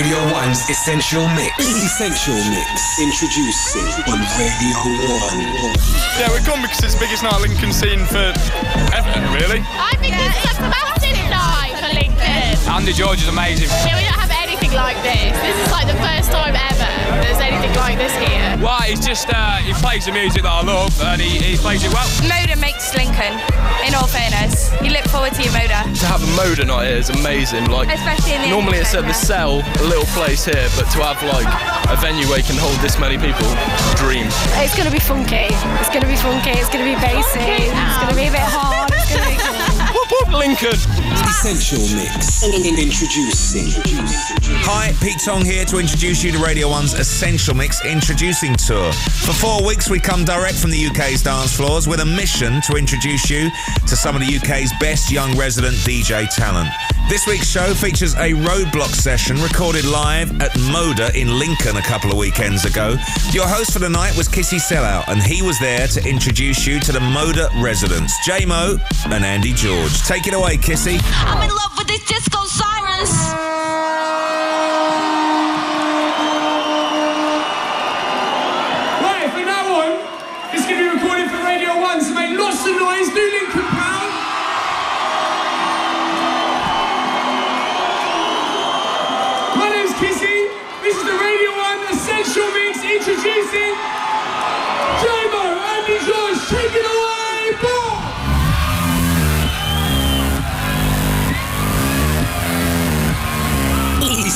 Radio 1's Essential Mix. Essential Mix. Introducing on Radio 1. Yeah, we're gone because it's the biggest night Lincoln scene for ever, really. I think yeah, it's a massive night for Lincoln. Andy George is amazing. Yeah, we don't have anything like this. This is like the first time ever there's anything like this here. Well, he's just, uh, he plays the music that I love and he, he plays it well. Moda makes Lincoln, in all fairness. You look forward to your Moda. To have a Moda night here is amazing. Like, Especially in the normally it's at the cell, a little place here, but to have like a venue where you can hold this many people, dream. It's going to be funky. It's going to be funky. It's going to be bassy. It's going to be a bit hard. It's going to be Whoop whoop Lincoln! Essential Mix. Introducing. Hi, Pete Tong here to introduce you to Radio 1's Essential Mix Introducing Tour. For four weeks, we come direct from the UK's dance floors with a mission to introduce you to some of the UK's best young resident DJ talent. This week's show features a roadblock session recorded live at Moda in Lincoln a couple of weekends ago. Your host for the night was Kissy Sell Out, and he was there to introduce you to the Moda residents, J-Mo and Andy George. Take it away, Kissy. I'm in love with these disco sirens.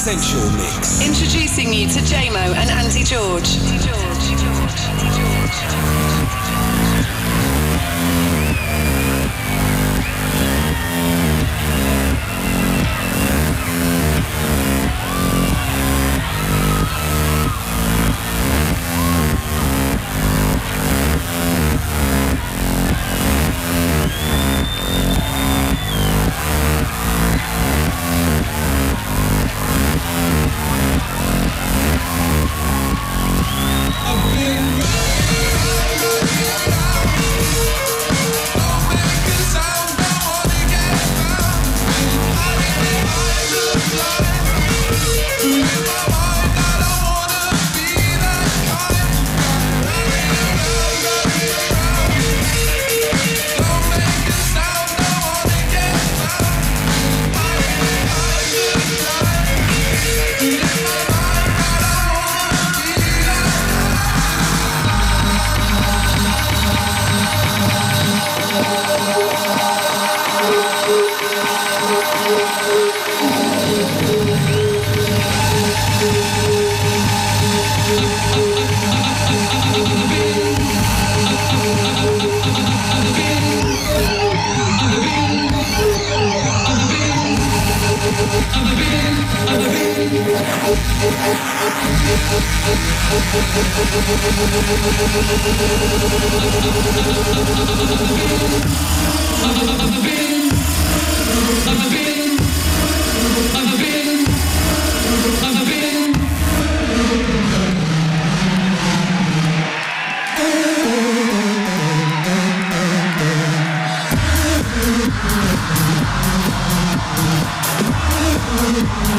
Essential Mix. Introducing you to J-Mo and Andy George. Hideaway, hideaway, Yeah.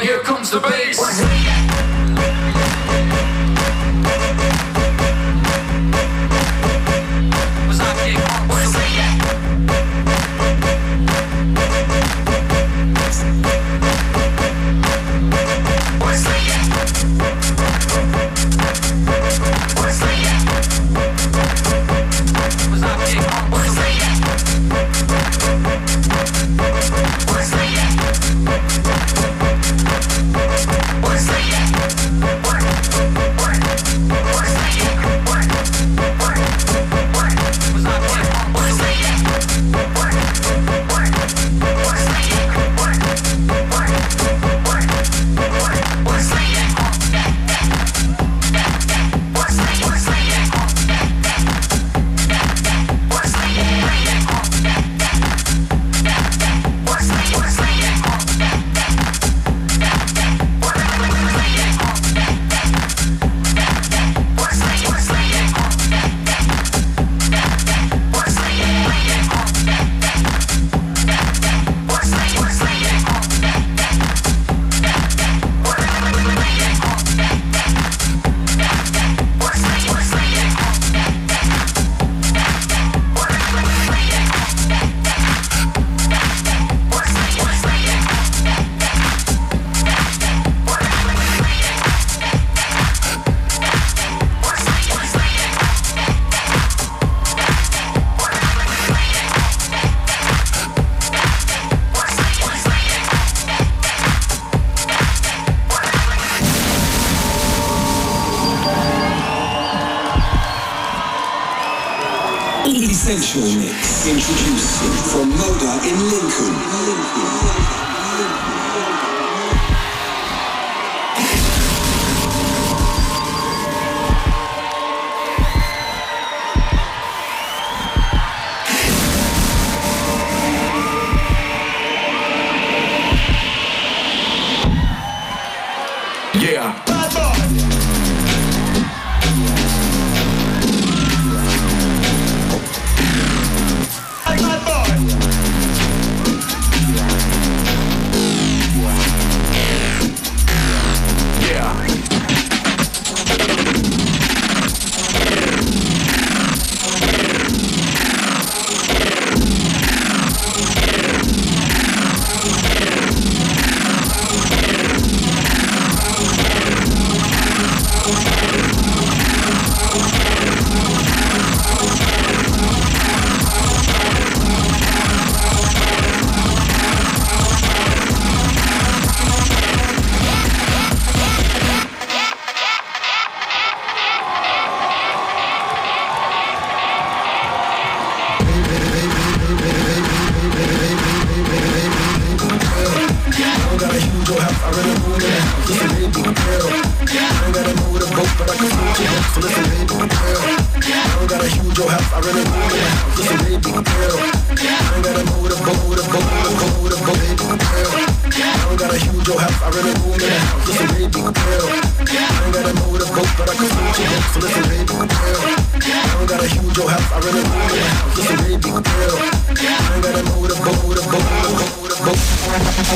Here comes the bass.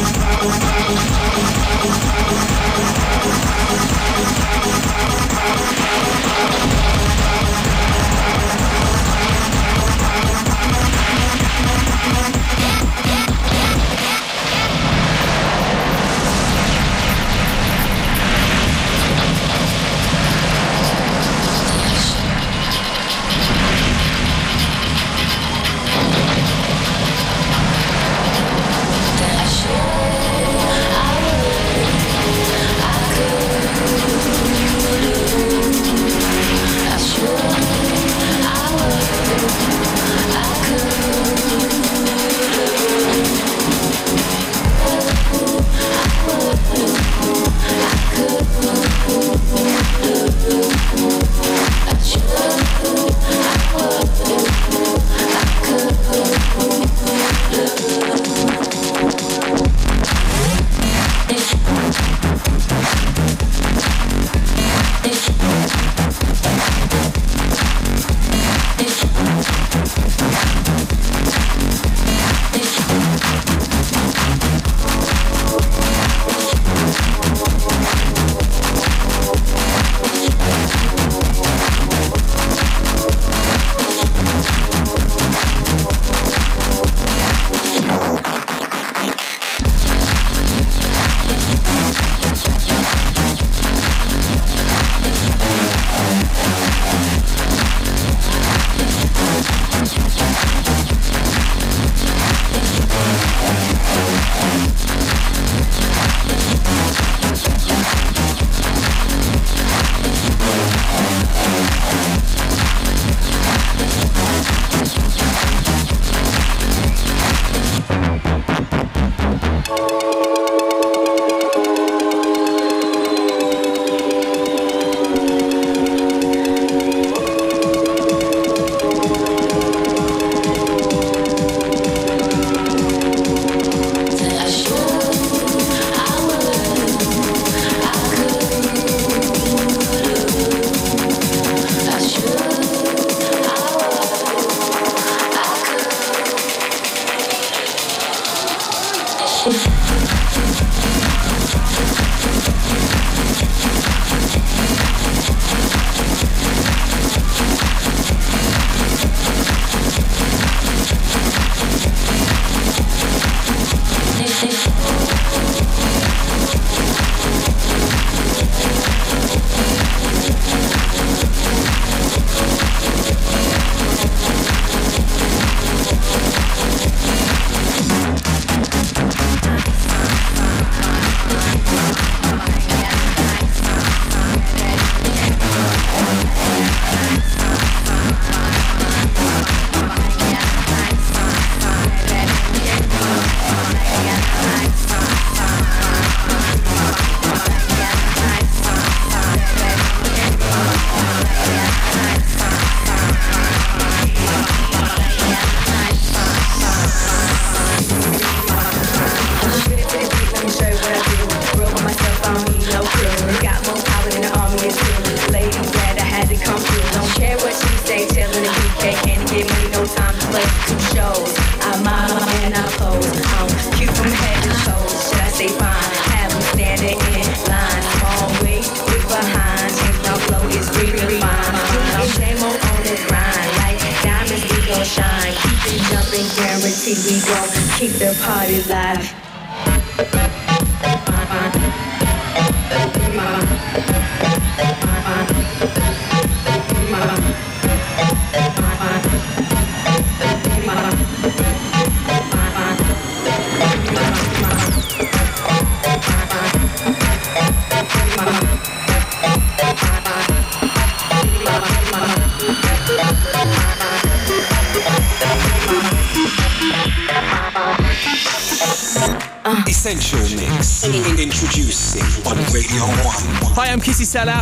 Thank I could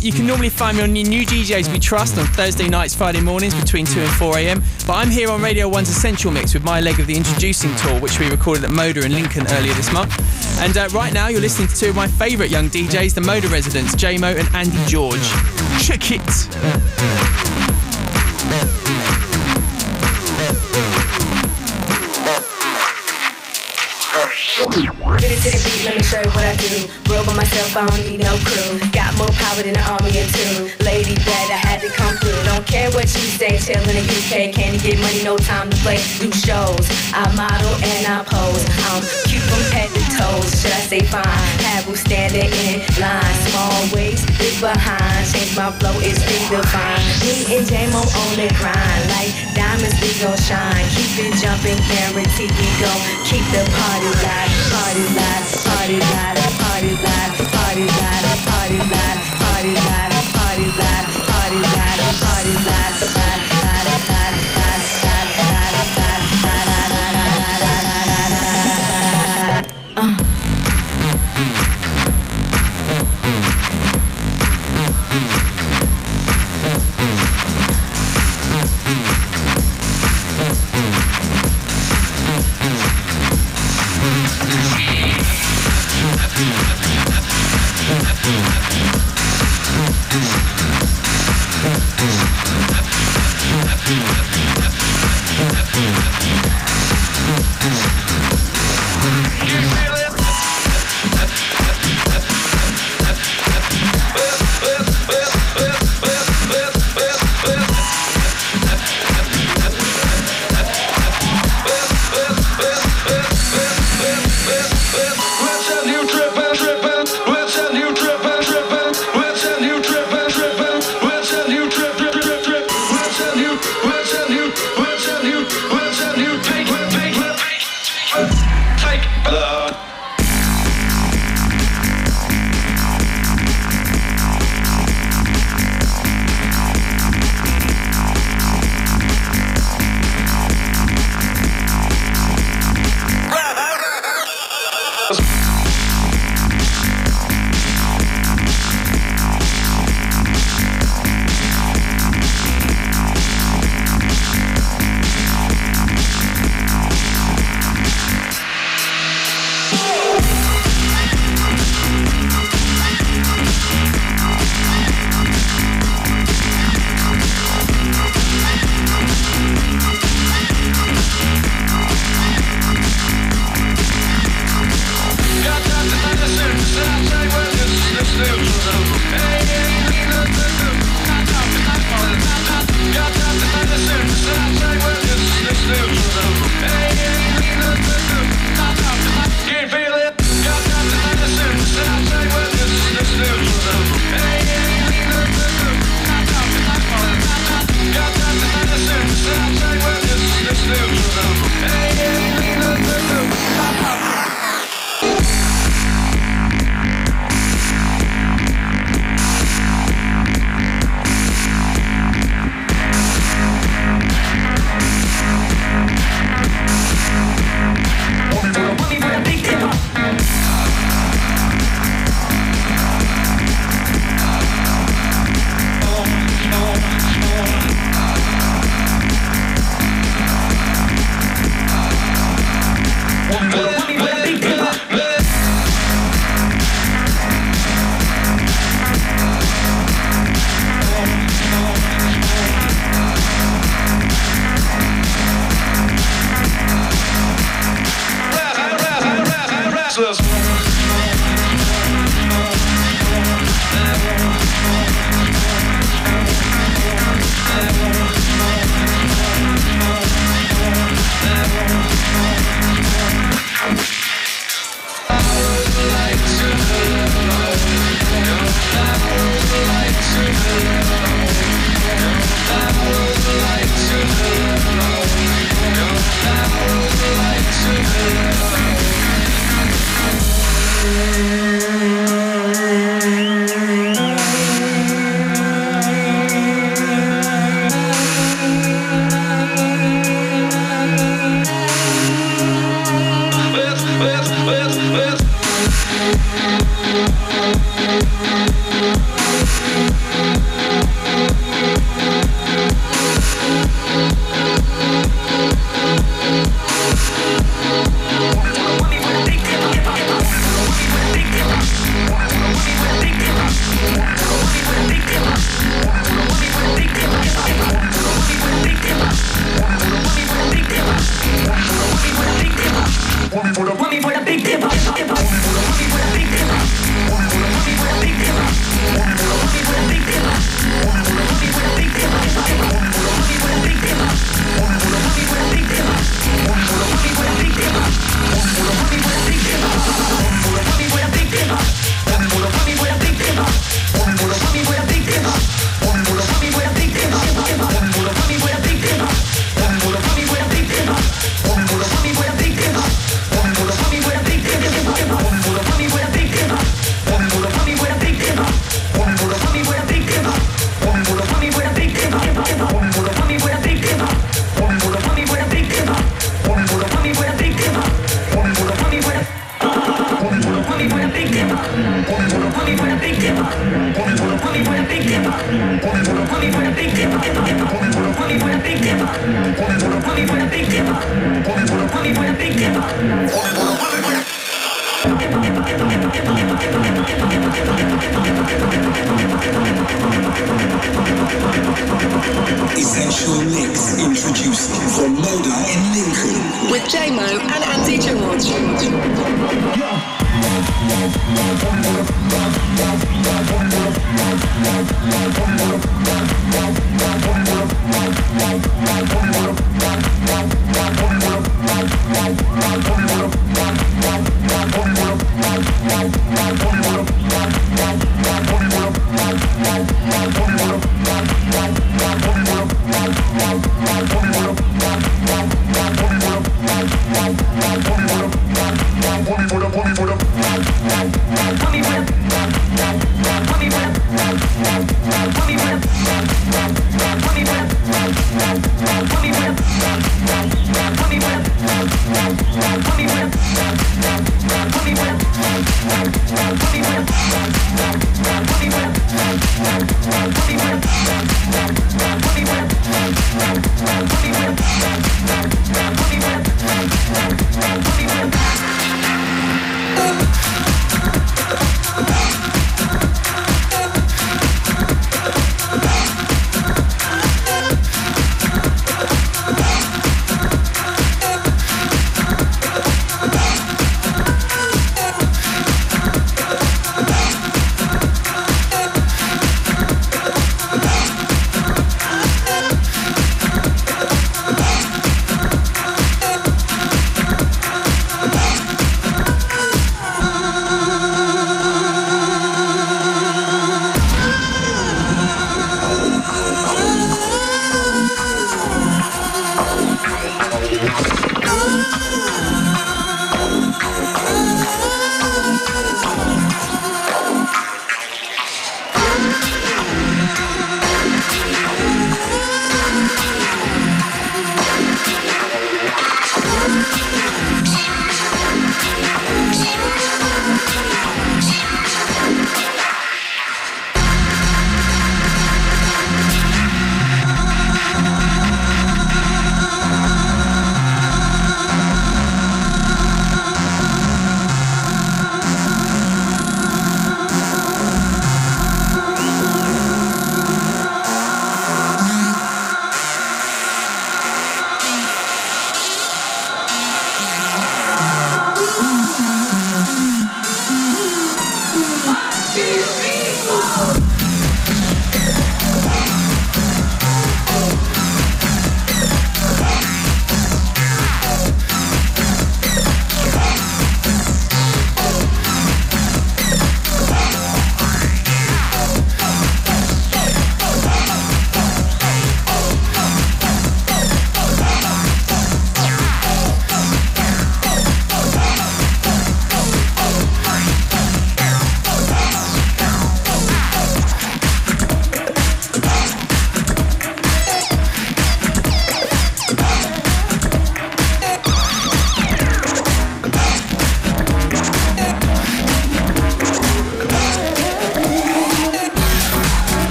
You can normally find me on new DJs We Trust on Thursday nights, Friday mornings between 2 and 4 a.m. But I'm here on Radio 1's Essential Mix with my leg of the Introducing Tour, which we recorded at Moda in Lincoln earlier this month. And uh, right now, you're listening to two of my favourite young DJs, the Moda residents, J-Mo and Andy George. Check it! Play. Do shows. I model and I pose. I'm cute from head to toes. Should I say fine? Have standing in line. Small waist, big behind. Change my flow, it's redefined. Me and J-Mo on the grind. Like diamonds, we gon' shine. Keep it jumping, guarantee we gon' keep the party live. Party live, party live, party live, party live, party live, party live,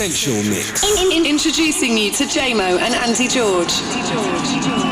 Essential Mix. In- in- introducing you to J-Mo and Andy George. Andy George.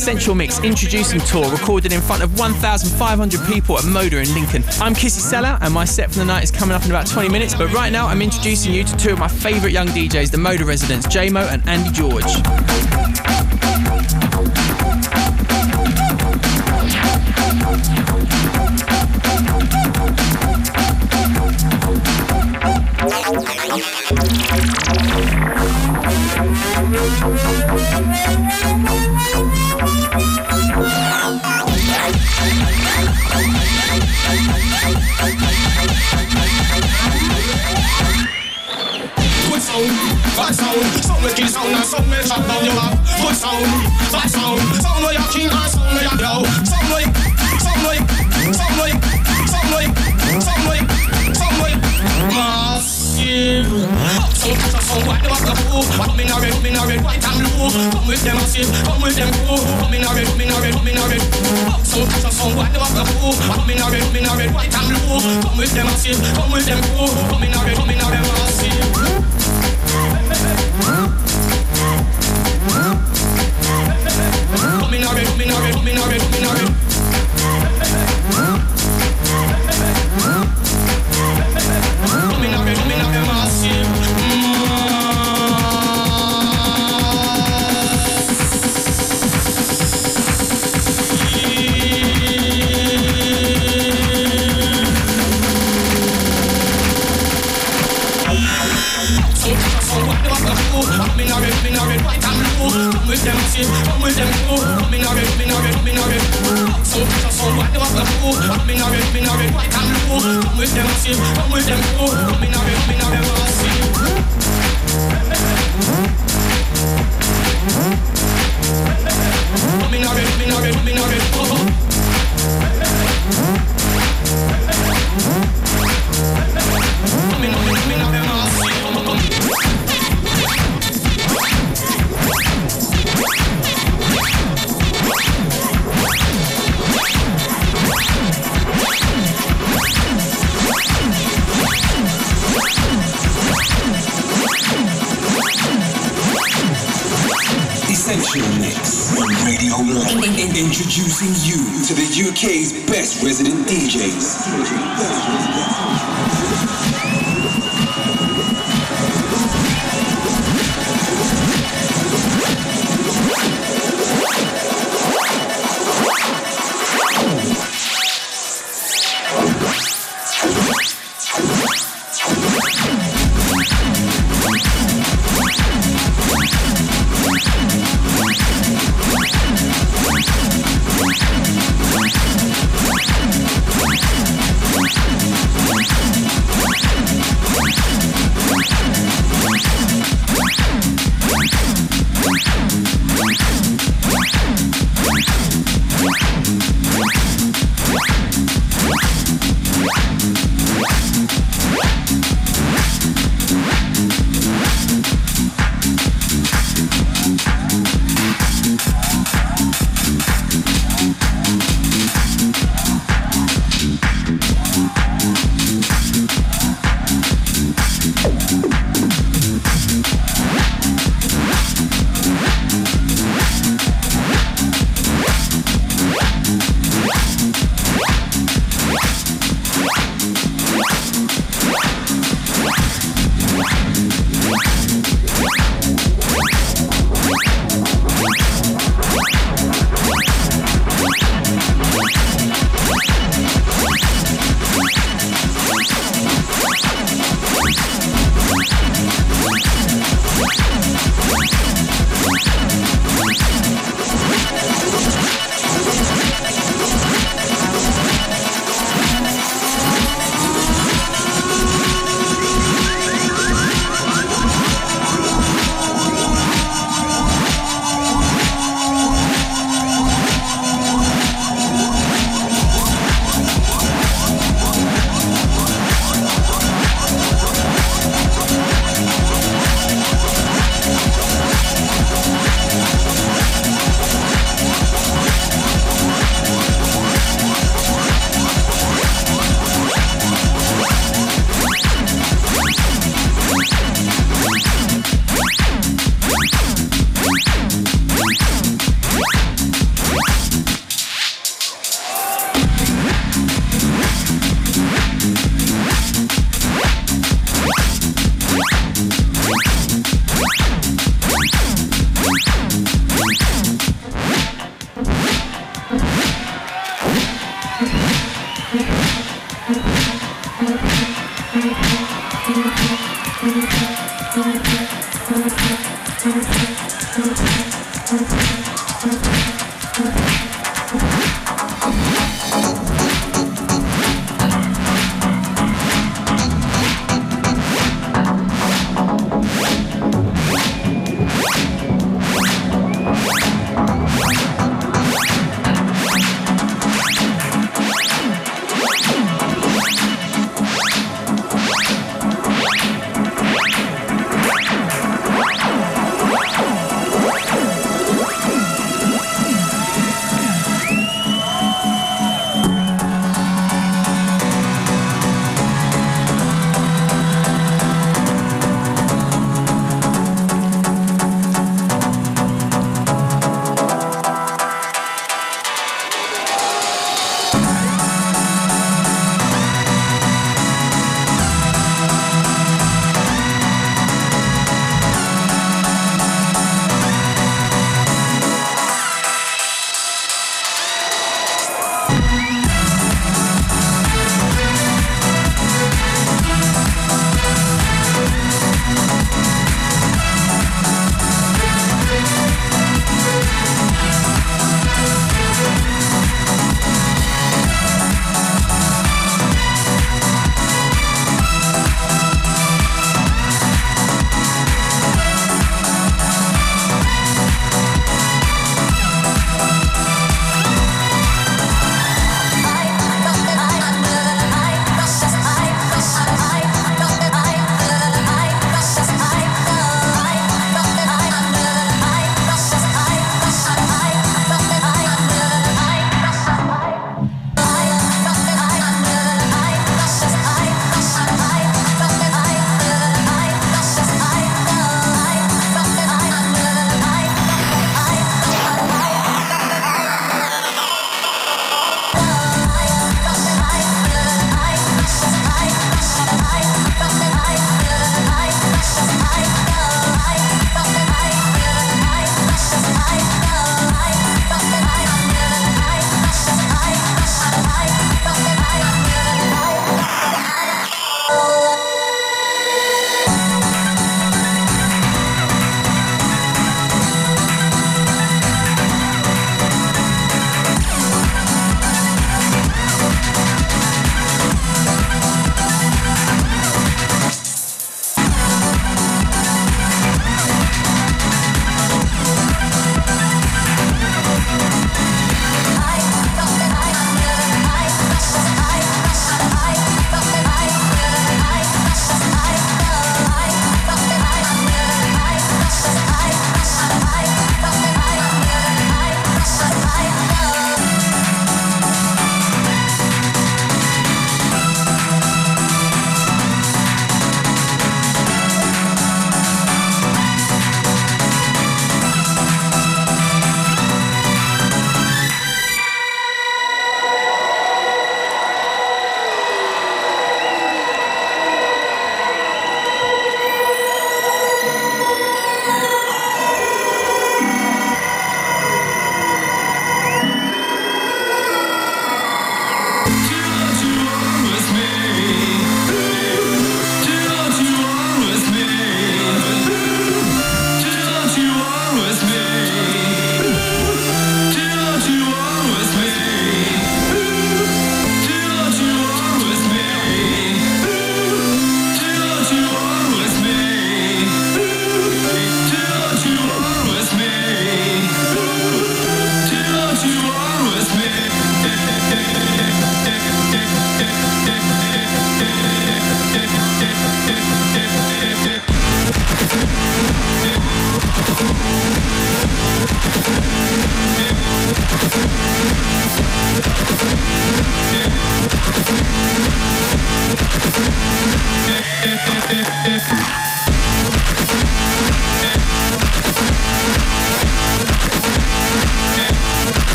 Essential Mix Introducing Tour, recorded in front of 1,500 people at Moda in Lincoln. I'm Kissy Sell Out, and my set for the night is coming up in about 20 minutes. But right now, I'm introducing you to two of my favourite young DJs, the Moda residents, J-Mo and Andy George. With them massive, come with them cool. Come in a red, come in a red, come in a red. So so what do I do? Come in a red, come in a red, white and blue. Come with them massive, come with them cool. Come in a red, come in a red massive. Come in a red, come in a red, come in a red. Oh, Essential Mix on Radio 1. Introducing you to the UK's best resident DJs.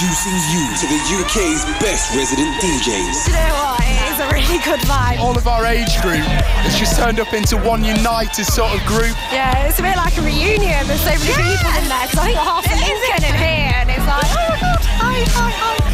Introducing you to the UK's best resident DJs. Do you know what? It is a really good vibe. All of our age group has just turned up into one united sort of group. Yeah, it's a bit like a reunion. There's so many people in there. 'cause I think half of Lincoln in here, and it's like, oh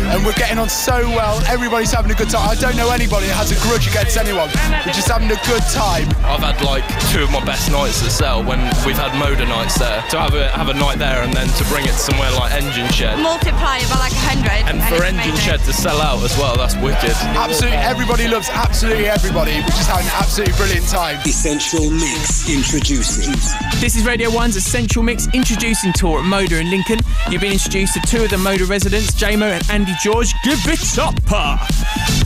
And we're getting on so well. Everybody's having a good time. I don't know anybody that has a grudge against anyone. We're just having a good time. I've had like two of my best nights at Cell when we've had Moda nights there. To have a have a night there and then to bring it somewhere like Engine Shed. Multiply it by like 100. And for Engine amazing. Shed to sell out as well, that's wicked. Absolutely, everybody loves absolutely everybody. We're just having an absolutely brilliant time. Essential Mix introducing. This is Radio 1's Essential Mix introducing tour at Moda in Lincoln. You've been introduced to two of the Moda residents J-Mo, and Andy George. Give it up! Uh.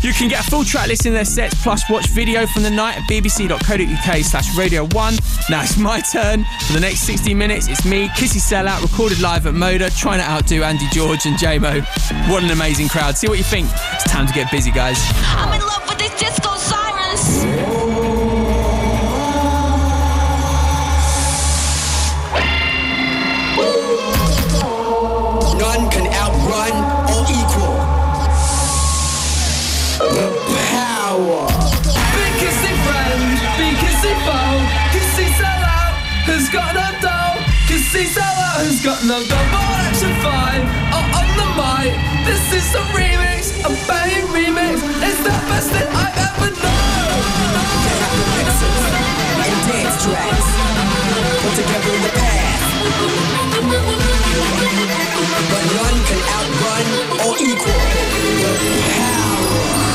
You can get a full track list in their sets, plus watch video from the night at bbc.co.uk slash radio 1. Now it's my turn. For the next 60 minutes, it's me, Kissy Sell Out, recorded live at Moda, trying to outdo Andy George and J-Mo. What an amazing crowd. See what you think. It's time to get busy, guys. Kissy Sell Out, who's got no double action five. Oh, on the mic, this is a remix, a banging remix. It's the best that I've ever known. And dance tracks. Put together in the past. But none can outrun or equal. However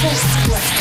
First Split.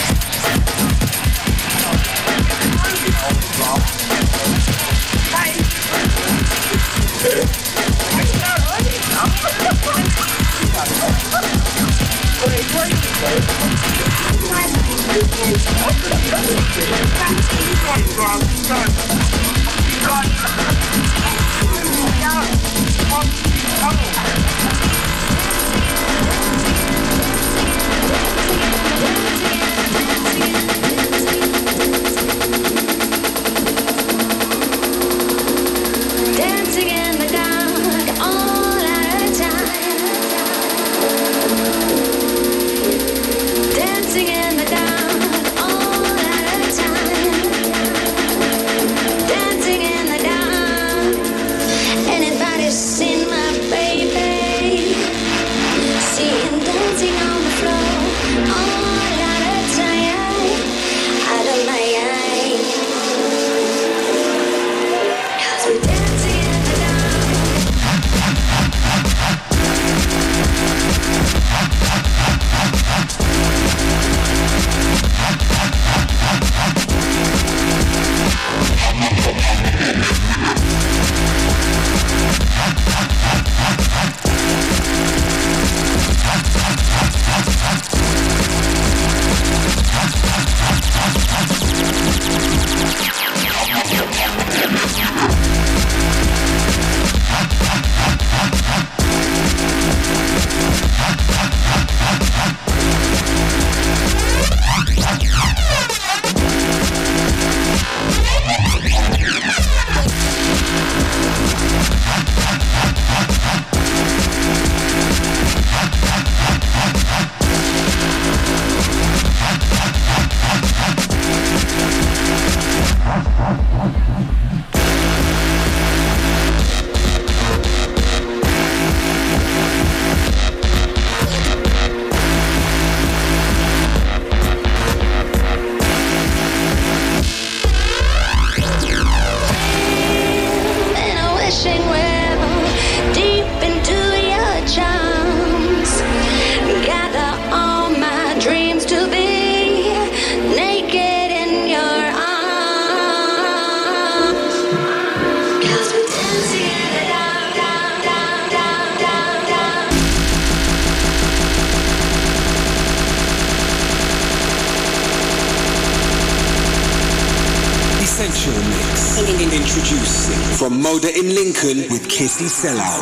With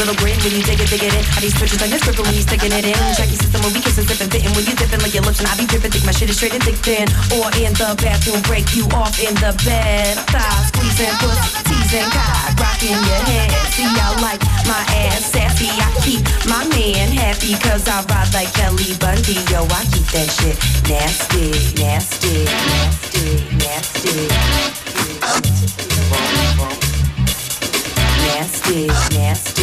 little grin. When you dig it, dig it in. How these switches like this gripper when you sticking it in. Check your system when we kissing, sipping, fitting. When you dipping like your lips and I be dripping. Think my shit is straight and thick thin. Or in the bathroom, break you off in the bed. Thighs squeezing, pussy, teasing, cock, rocking your head. See, I like my ass sassy. I keep my man happy cause I ride like Kelly Bundy. Yo, I keep that shit nasty, nasty, nasty. Nasty, nasty, nasty,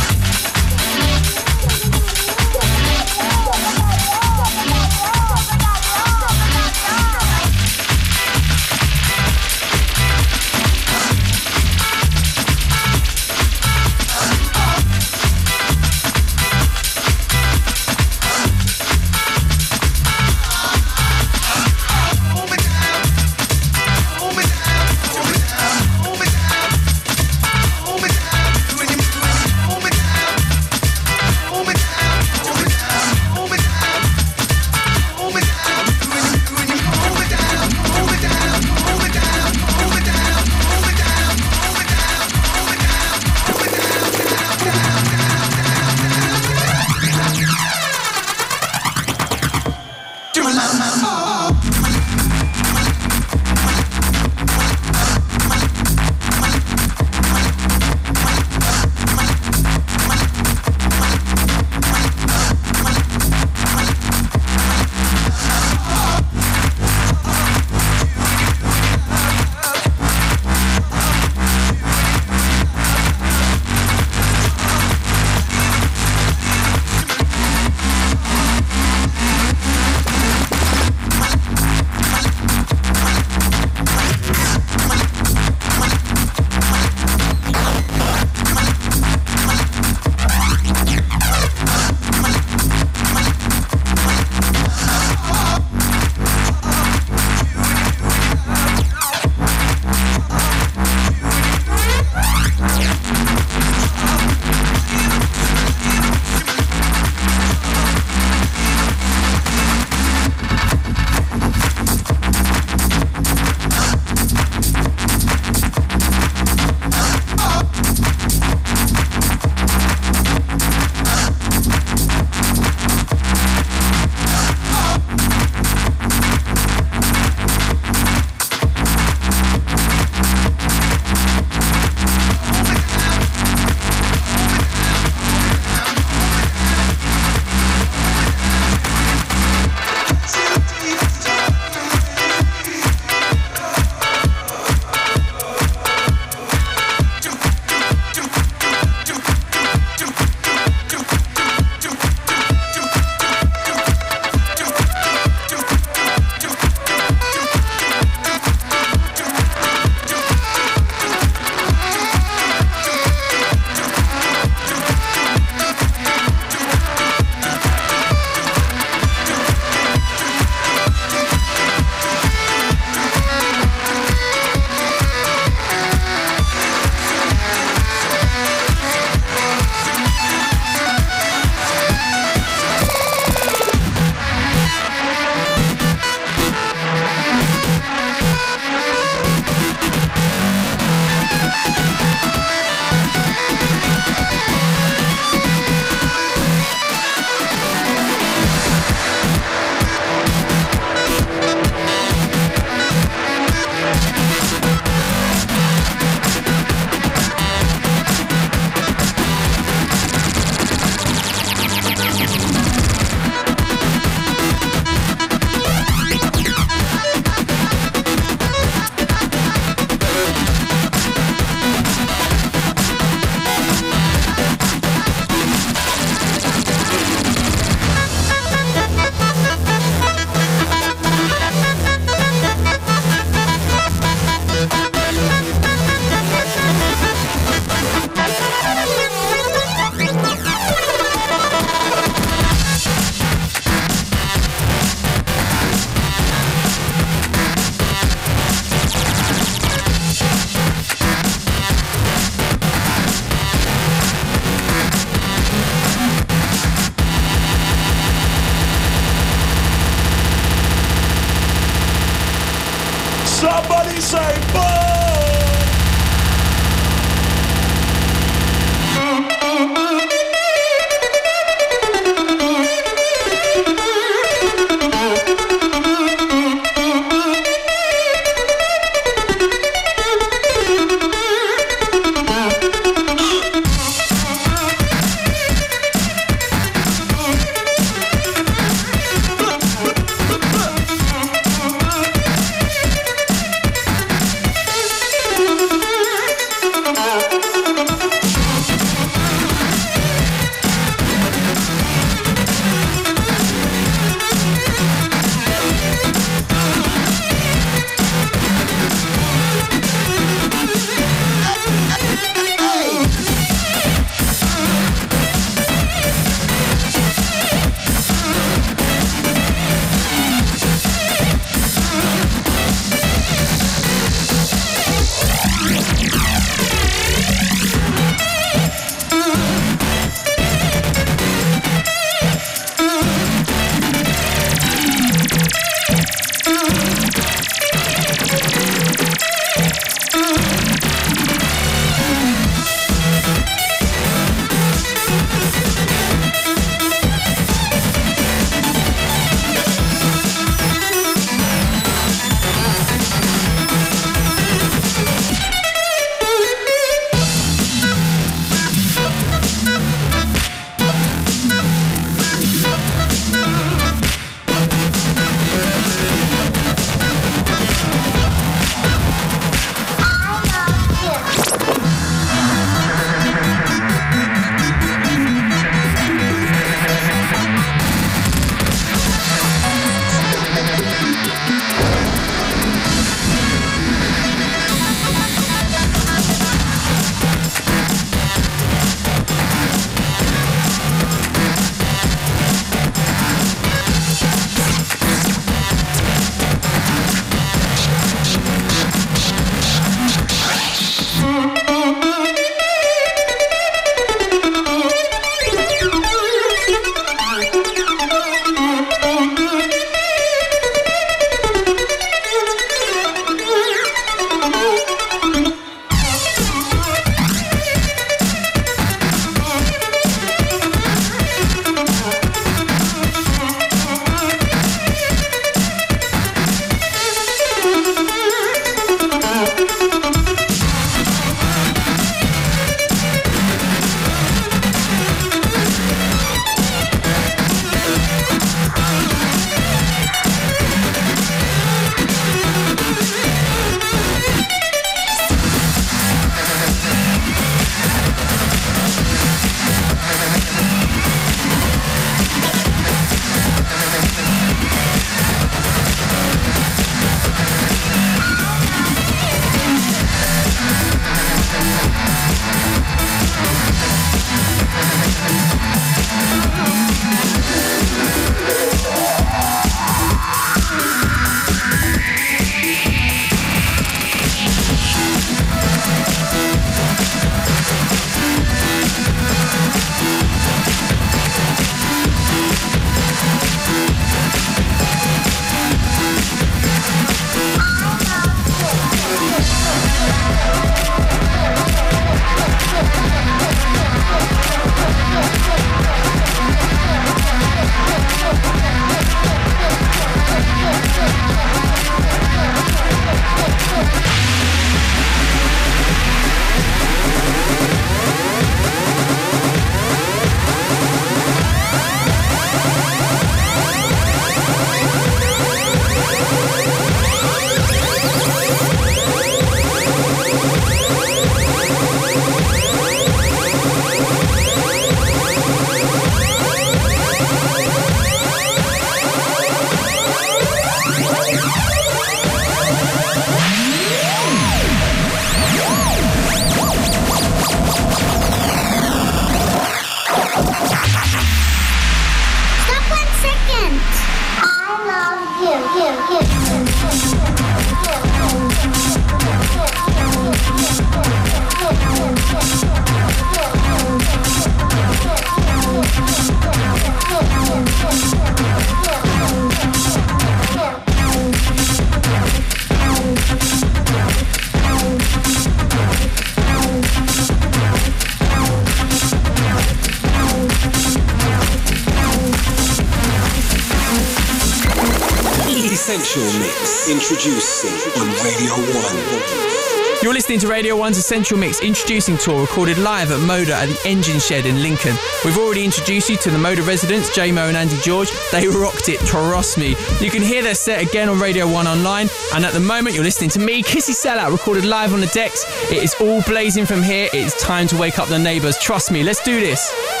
to Radio 1's Essential Mix introducing tour recorded live at Moda at the Engine Shed in Lincoln. We've already introduced you to the Moda residents, J-Mo and Andy George. They rocked it, trust me. You can hear their set again on Radio 1 online. And at the moment, you're listening to me, Kissy Sell Out, recorded live on the decks. It is all blazing from here. It's time to wake up the neighbours. Trust me, let's do this.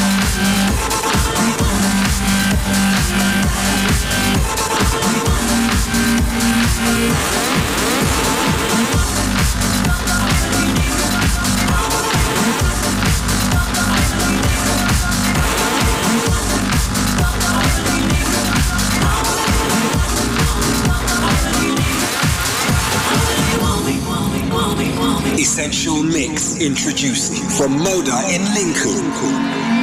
Introducing from Moda in Lincoln.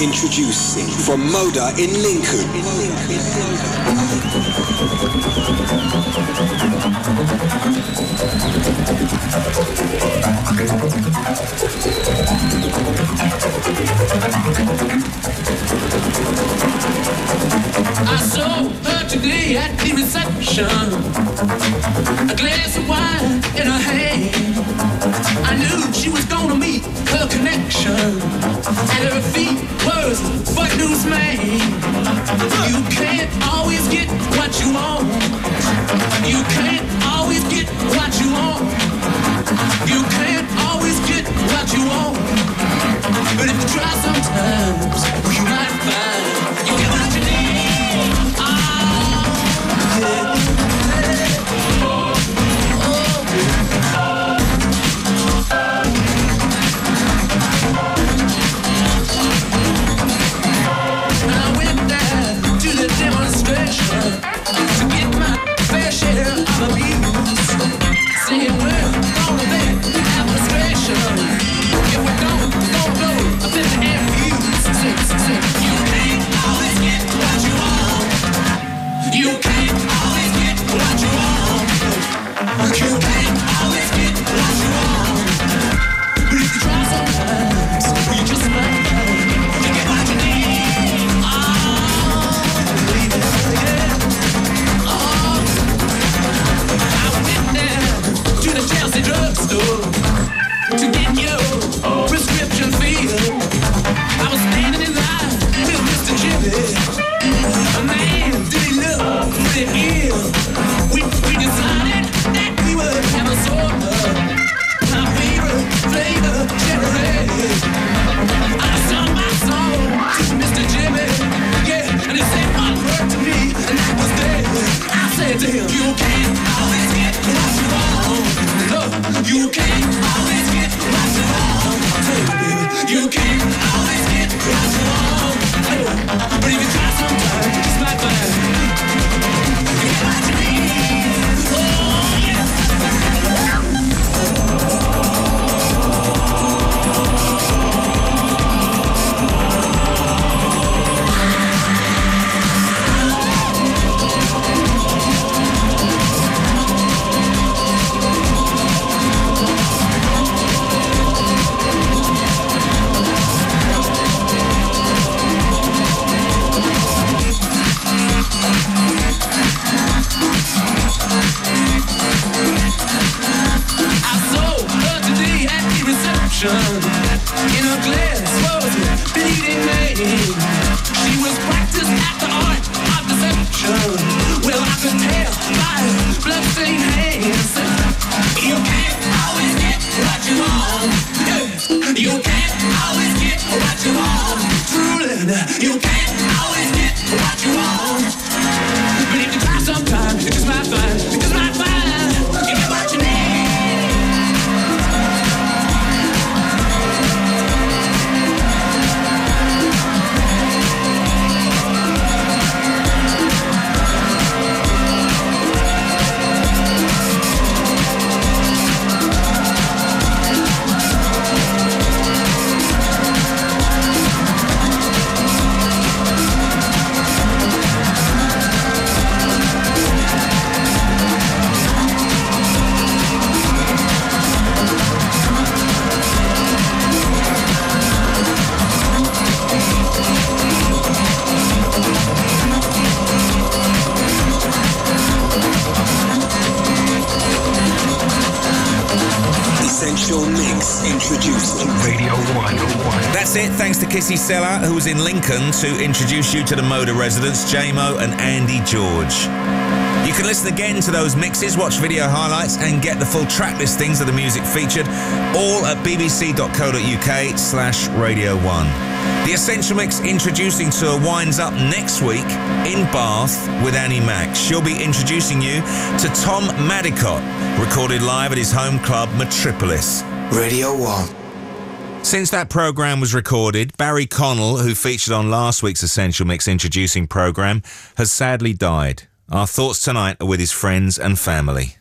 Introducing from Moda in Lincoln. I Thanks to who was in Lincoln to introduce you to the Moda residents, J-Mo and Andy George. You can listen again to those mixes, watch video highlights, and get the full track listings of the music featured, all at bbc.co.uk slash Radio 1. The Essential Mix Introducing Tour winds up next week in Bath with Annie Mac. She'll be introducing you to Tom Madicott, recorded live at his home club, Metropolis. Radio 1. Since that programme was recorded, Barry Connell, who featured on last week's Essential Mix Introducing programme, has sadly died. Our thoughts tonight are with his friends and family.